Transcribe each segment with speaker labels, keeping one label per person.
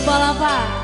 Speaker 1: Palapa.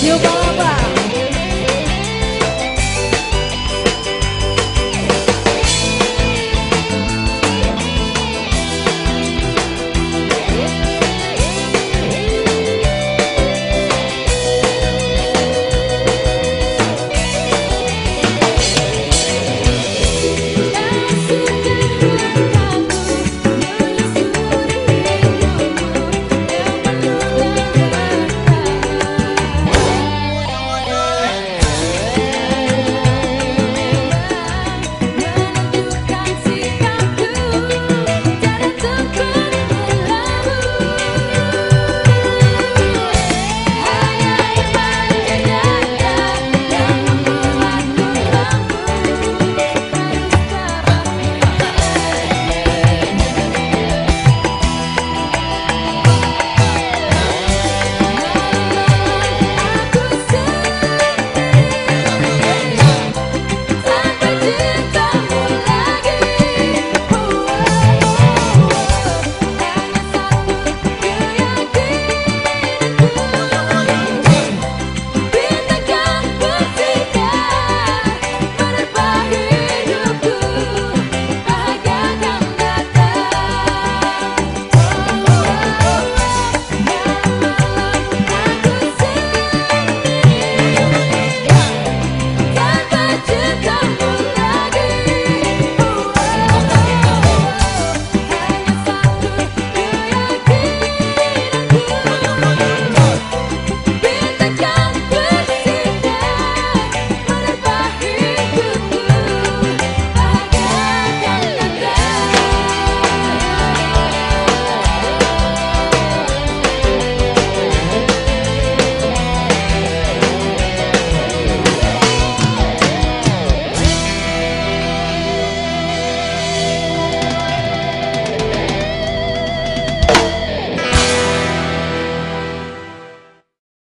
Speaker 1: You got